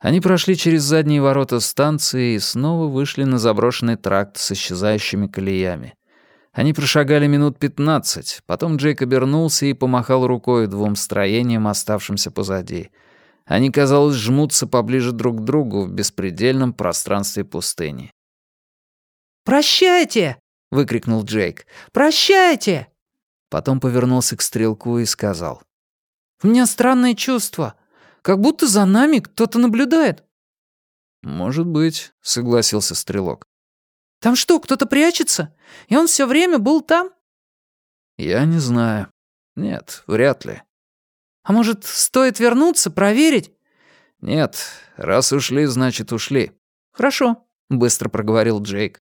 Они прошли через задние ворота станции и снова вышли на заброшенный тракт с исчезающими колеями. Они прошагали минут пятнадцать, потом Джейк обернулся и помахал рукой двум строениям, оставшимся позади. Они, казалось, жмутся поближе друг к другу в беспредельном пространстве пустыни. «Прощайте!» — выкрикнул Джейк. «Прощайте!» Потом повернулся к стрелку и сказал. «У меня странное чувство. Как будто за нами кто-то наблюдает». «Может быть», — согласился стрелок. «Там что, кто-то прячется? И он все время был там?» «Я не знаю. Нет, вряд ли». «А может, стоит вернуться, проверить?» «Нет, раз ушли, значит, ушли». «Хорошо», — быстро проговорил Джейк.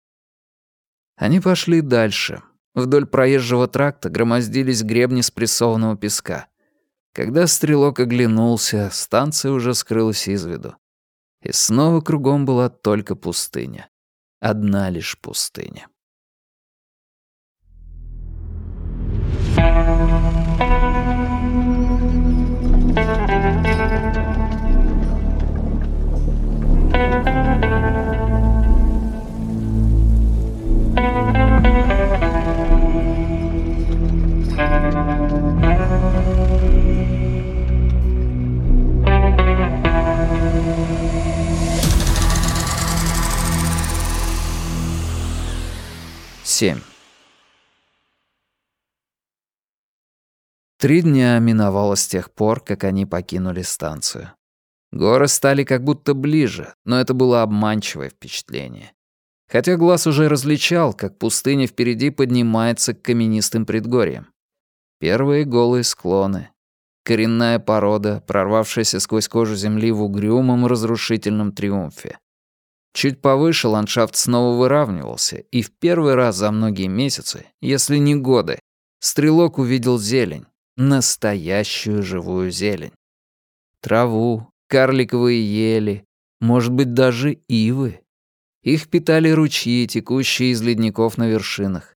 Они пошли дальше. Вдоль проезжего тракта громоздились гребни спрессованного песка. Когда стрелок оглянулся, станция уже скрылась из виду. И снова кругом была только пустыня. Одна лишь пустыня. Семь. Три дня миновало с тех пор, как они покинули станцию. Горы стали как будто ближе, но это было обманчивое впечатление. Хотя глаз уже различал, как пустыня впереди поднимается к каменистым предгорьям. Первые голые склоны, коренная порода, прорвавшаяся сквозь кожу земли в угрюмом разрушительном триумфе. Чуть повыше ландшафт снова выравнивался, и в первый раз за многие месяцы, если не годы, стрелок увидел зелень, настоящую живую зелень. Траву, карликовые ели, может быть, даже ивы. Их питали ручьи, текущие из ледников на вершинах.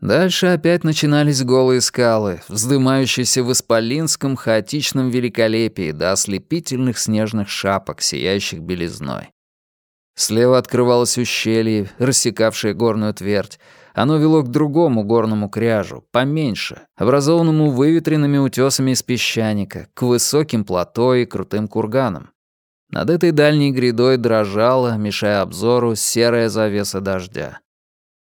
Дальше опять начинались голые скалы, вздымающиеся в исполинском хаотичном великолепии до ослепительных снежных шапок, сияющих белизной. Слева открывалось ущелье, рассекавшее горную твердь. Оно вело к другому горному кряжу, поменьше, образованному выветренными утесами из песчаника, к высоким плато и крутым курганам. Над этой дальней грядой дрожала, мешая обзору, серая завеса дождя.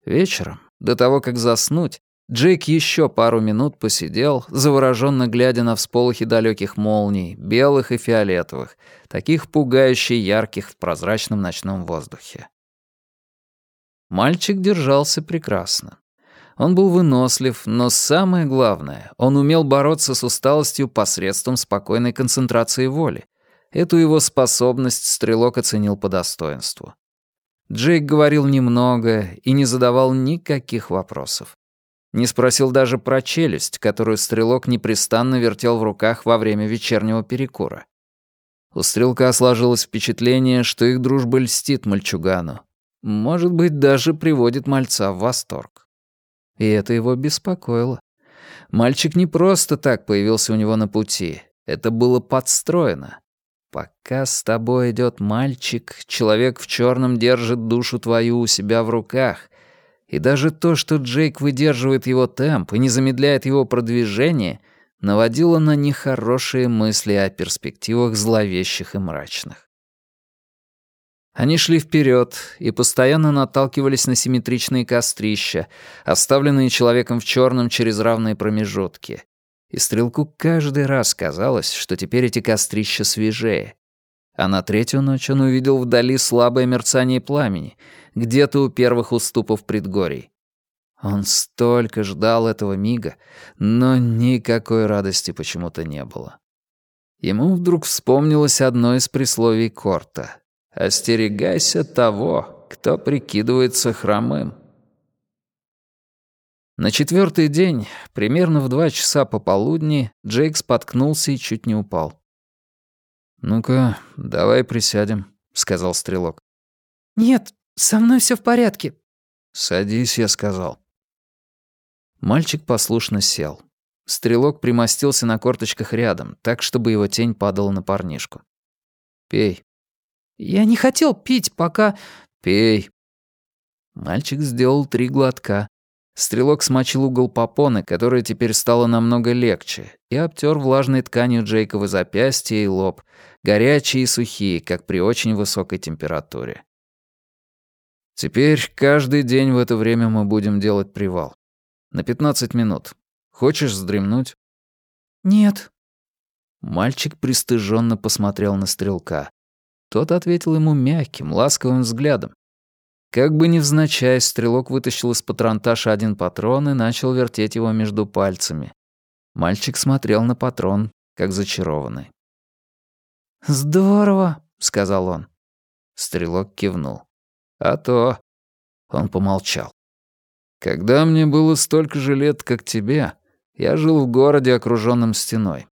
Вечером, до того, как заснуть, Джейк еще пару минут посидел, завороженно глядя на всполохи далеких молний, белых и фиолетовых, таких пугающе ярких в прозрачном ночном воздухе. Мальчик держался прекрасно. Он был вынослив, но самое главное, он умел бороться с усталостью посредством спокойной концентрации воли. Эту его способность стрелок оценил по достоинству. Джейк говорил немного и не задавал никаких вопросов. Не спросил даже про челюсть, которую стрелок непрестанно вертел в руках во время вечернего перекура. У стрелка сложилось впечатление, что их дружба льстит мальчугану. Может быть, даже приводит мальца в восторг. И это его беспокоило. Мальчик не просто так появился у него на пути. Это было подстроено. Пока с тобой идет мальчик, человек в черном держит душу твою у себя в руках, и даже то, что Джейк выдерживает его темп и не замедляет его продвижение, наводило на нехорошие мысли о перспективах зловещих и мрачных. Они шли вперед и постоянно наталкивались на симметричные кострища, оставленные человеком в черном через равные промежутки. И стрелку каждый раз казалось, что теперь эти кострища свежее. А на третью ночь он увидел вдали слабое мерцание пламени, где-то у первых уступов предгорий. Он столько ждал этого мига, но никакой радости почему-то не было. Ему вдруг вспомнилось одно из присловий Корта. «Остерегайся того, кто прикидывается хромым». На четвертый день, примерно в два часа пополудни, Джейк споткнулся и чуть не упал. «Ну-ка, давай присядем», — сказал стрелок. «Нет, со мной все в порядке». «Садись», — я сказал. Мальчик послушно сел. Стрелок примостился на корточках рядом, так, чтобы его тень падала на парнишку. «Пей», Я не хотел пить, пока...» «Пей». Мальчик сделал три глотка. Стрелок смочил угол попоны, которая теперь стала намного легче, и обтер влажной тканью Джейковы запястья и лоб, горячие и сухие, как при очень высокой температуре. Теперь каждый день в это время мы будем делать привал. На 15 минут. Хочешь вздремнуть? Нет. Мальчик пристыженно посмотрел на стрелка. Тот ответил ему мягким, ласковым взглядом. Как бы невзначай, стрелок вытащил из патронташа один патрон и начал вертеть его между пальцами. Мальчик смотрел на патрон, как зачарованный. «Здорово», — сказал он. Стрелок кивнул. «А то...» Он помолчал. «Когда мне было столько же лет, как тебе, я жил в городе, окружённом стеной.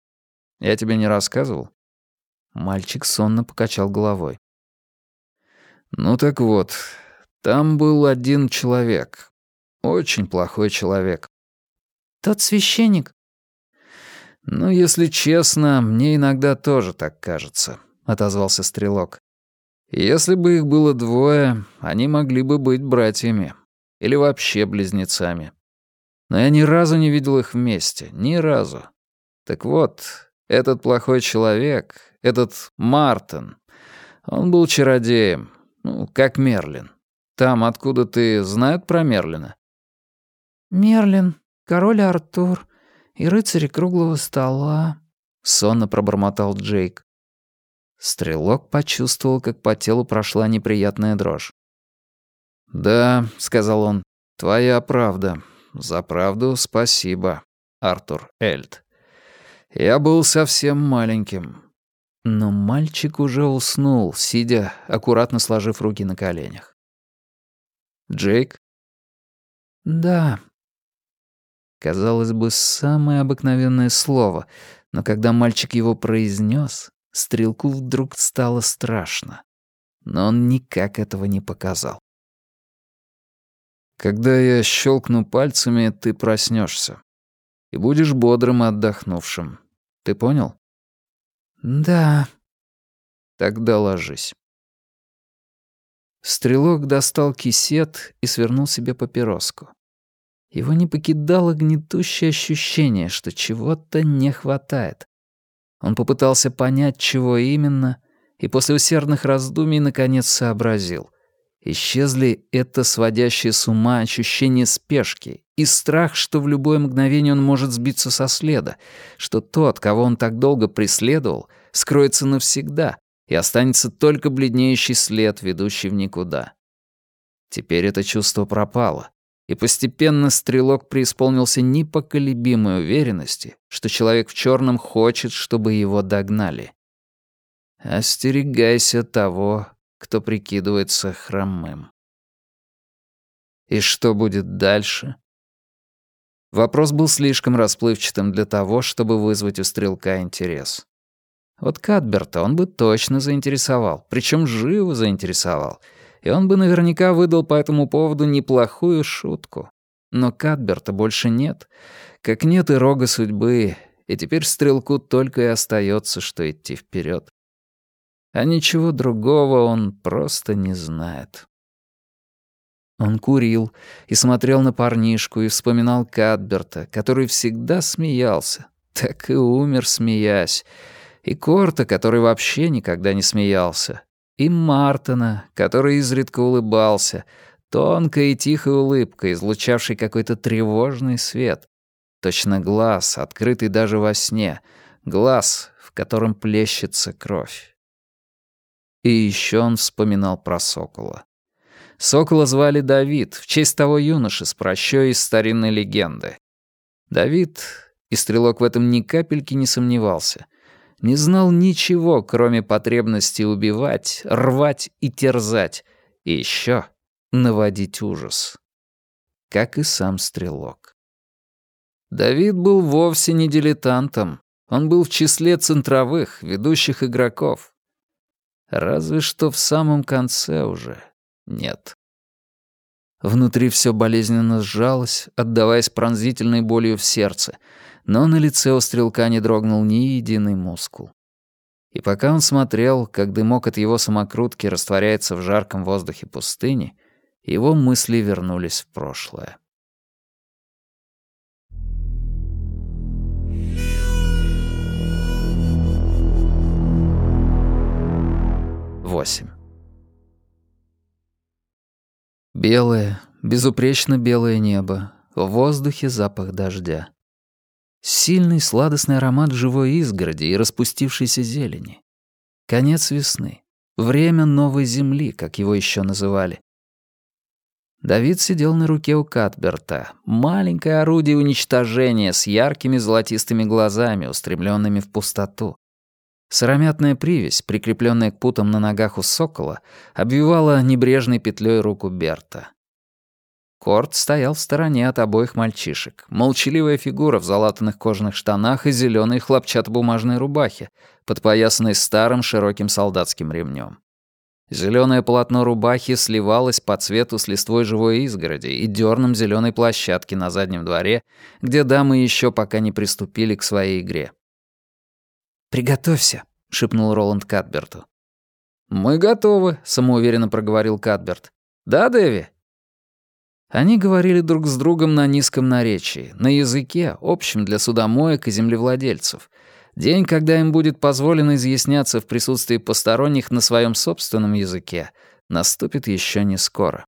Я тебе не рассказывал?» Мальчик сонно покачал головой. «Ну так вот, там был один человек. Очень плохой человек. Тот священник? Ну, если честно, мне иногда тоже так кажется, отозвался стрелок. Если бы их было двое, они могли бы быть братьями. Или вообще близнецами. Но я ни разу не видел их вместе. Ни разу. Так вот, этот плохой человек, этот Мартин, он был чародеем. Ну, как Мерлин. Там, откуда ты, знают про Мерлина?» «Мерлин, король Артур и рыцари круглого стола», — сонно пробормотал Джейк. Стрелок почувствовал, как по телу прошла неприятная дрожь. «Да», — сказал он, — «твоя правда. За правду спасибо, Артур Эльд. Я был совсем маленьким». Но мальчик уже уснул, сидя, аккуратно сложив руки на коленях. Джейк? Да. Казалось бы, самое обыкновенное слово, но когда мальчик его произнес, стрелку вдруг стало страшно. Но он никак этого не показал. Когда я щелкну пальцами, ты проснешься и будешь бодрым и отдохнувшим. Ты понял? Да. Тогда ложись. Стрелок достал кисет и свернул себе папироску. Его не покидало гнетущее ощущение, что чего-то не хватает. Он попытался понять, чего именно, и после усердных раздумий наконец сообразил. Исчезли это сводящее с ума ощущение спешки и страх, что в любое мгновение он может сбиться со следа, что тот, кого он так долго преследовал, скроется навсегда, и останется только бледнеющий след, ведущий в никуда. Теперь это чувство пропало, и постепенно стрелок преисполнился непоколебимой уверенности, что человек в черном хочет, чтобы его догнали. Остерегайся того, кто прикидывается хромым. И что будет дальше? Вопрос был слишком расплывчатым для того, чтобы вызвать у стрелка интерес. Вот Кадберта он бы точно заинтересовал, причем живо заинтересовал, и он бы наверняка выдал по этому поводу неплохую шутку. Но Кадберта больше нет, как нет и рога судьбы, и теперь стрелку только и остается, что идти вперед. А ничего другого он просто не знает. Он курил и смотрел на парнишку и вспоминал Кадберта, который всегда смеялся, так и умер, смеясь, и Корта, который вообще никогда не смеялся, и Мартина, который изредка улыбался, тонкой и тихой улыбкой, излучавшей какой-то тревожный свет. Точно глаз, открытый даже во сне, глаз, в котором плещется кровь. И еще он вспоминал про сокола. Сокола звали Давид, в честь того юноши с прощой из старинной легенды. Давид, и стрелок в этом ни капельки не сомневался, не знал ничего, кроме потребности убивать, рвать и терзать, и еще наводить ужас. Как и сам стрелок. Давид был вовсе не дилетантом, он был в числе центровых, ведущих игроков. Разве что в самом конце уже нет. Внутри все болезненно сжалось, отдаваясь пронзительной болью в сердце — но на лице у стрелка не дрогнул ни единый мускул. И пока он смотрел, как дымок от его самокрутки растворяется в жарком воздухе пустыни, его мысли вернулись в прошлое. Восемь. Белое, безупречно белое небо, в воздухе запах дождя. Сильный сладостный аромат живой изгороди и распустившейся зелени. Конец весны. Время новой земли, как его еще называли. Давид сидел на руке у Катберта. Маленькое орудие уничтожения с яркими золотистыми глазами, устремленными в пустоту. Сыромятная привязь, прикрепленная к путам на ногах у сокола, обвивала небрежной петлей руку Берта. Корт стоял в стороне от обоих мальчишек. Молчаливая фигура в залатанных кожаных штанах и зеленой хлопчатобумажной рубахе, подпоясанной старым широким солдатским ремнем. Зеленое полотно рубахи сливалось по цвету с листвой живой изгороди и дерном зеленой площадки на заднем дворе, где дамы еще пока не приступили к своей игре. «Приготовься», — шепнул Роланд Катберту. «Мы готовы», — самоуверенно проговорил Катберт. «Да, Дэви?» Они говорили друг с другом на низком наречии, на языке, общем для судомоек и землевладельцев. День, когда им будет позволено изъясняться в присутствии посторонних на своем собственном языке, наступит еще не скоро.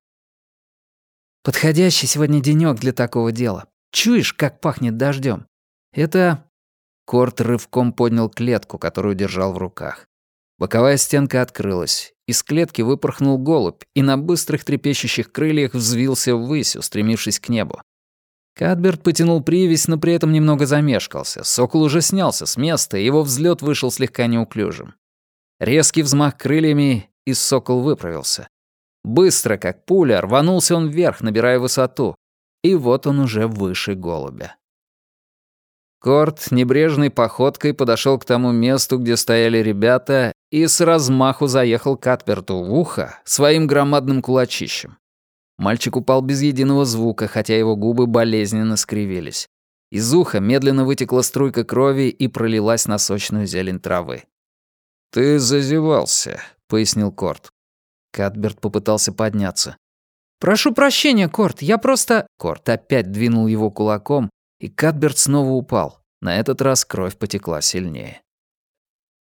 «Подходящий сегодня денёк для такого дела. Чуешь, как пахнет дождем? Это Корт рывком поднял клетку, которую держал в руках. Боковая стенка открылась. Из клетки выпорхнул голубь и на быстрых трепещущих крыльях взвился ввысь, устремившись к небу. Кадберт потянул привязь, но при этом немного замешкался. Сокол уже снялся с места, и его взлет вышел слегка неуклюжим. Резкий взмах крыльями, и сокол выправился. Быстро, как пуля, рванулся он вверх, набирая высоту. И вот он уже выше голубя. Корт небрежной походкой подошел к тому месту, где стояли ребята, и с размаху заехал Катперту в ухо своим громадным кулачищем. Мальчик упал без единого звука, хотя его губы болезненно скривились. Из уха медленно вытекла струйка крови и пролилась на сочную зелень травы. «Ты зазевался», — пояснил Корт. Катберт попытался подняться. «Прошу прощения, Корт, я просто...» Корт опять двинул его кулаком, и Катберт снова упал. На этот раз кровь потекла сильнее.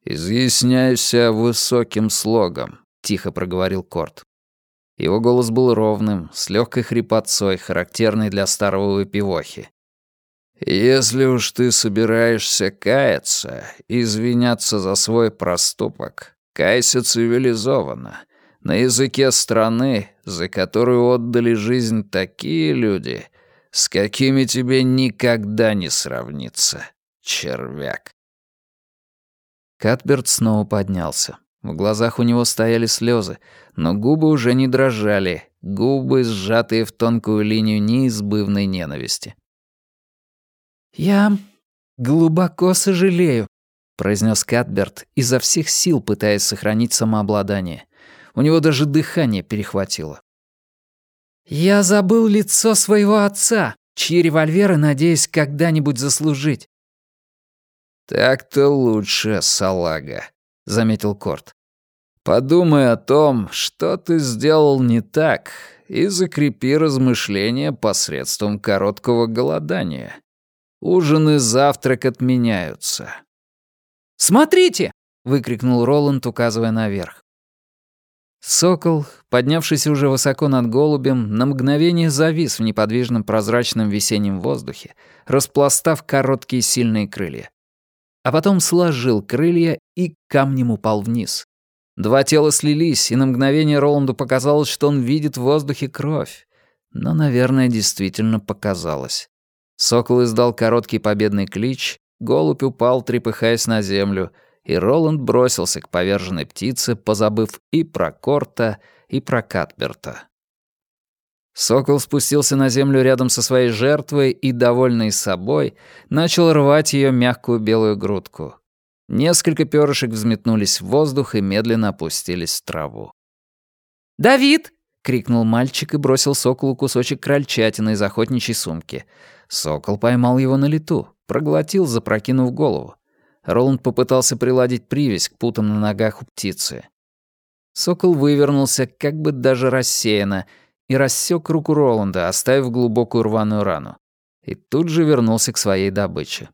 «Изъясняйся высоким слогом», — тихо проговорил Корт. Его голос был ровным, с легкой хрипотцой, характерной для старого выпивохи. «Если уж ты собираешься каяться извиняться за свой проступок, кайся цивилизованно, на языке страны, за которую отдали жизнь такие люди, с какими тебе никогда не сравнится, червяк. Катберт снова поднялся. В глазах у него стояли слезы, но губы уже не дрожали, губы, сжатые в тонкую линию неизбывной ненависти. «Я глубоко сожалею», — произнес Катберт, изо всех сил пытаясь сохранить самообладание. У него даже дыхание перехватило. «Я забыл лицо своего отца, чьи револьверы надеюсь когда-нибудь заслужить». «Так-то лучше, салага», — заметил Корт. «Подумай о том, что ты сделал не так, и закрепи размышления посредством короткого голодания. Ужин и завтрак отменяются». «Смотрите!» — выкрикнул Роланд, указывая наверх. Сокол, поднявшийся уже высоко над голубем, на мгновение завис в неподвижном прозрачном весеннем воздухе, распластав короткие сильные крылья. А потом сложил крылья и камнем упал вниз. Два тела слились, и на мгновение Роланду показалось, что он видит в воздухе кровь. Но, наверное, действительно показалось. Сокол издал короткий победный клич, голубь упал, трепыхаясь на землю — и Роланд бросился к поверженной птице, позабыв и про Корта, и про Катберта. Сокол спустился на землю рядом со своей жертвой и, довольный собой, начал рвать ее мягкую белую грудку. Несколько перышек взметнулись в воздух и медленно опустились в траву. «Давид!» — крикнул мальчик и бросил соколу кусочек крольчатины из охотничьей сумки. Сокол поймал его на лету, проглотил, запрокинув голову. Роланд попытался приладить привязь к путам на ногах у птицы. Сокол вывернулся, как бы даже рассеянно, и рассек руку Роланда, оставив глубокую рваную рану. И тут же вернулся к своей добыче.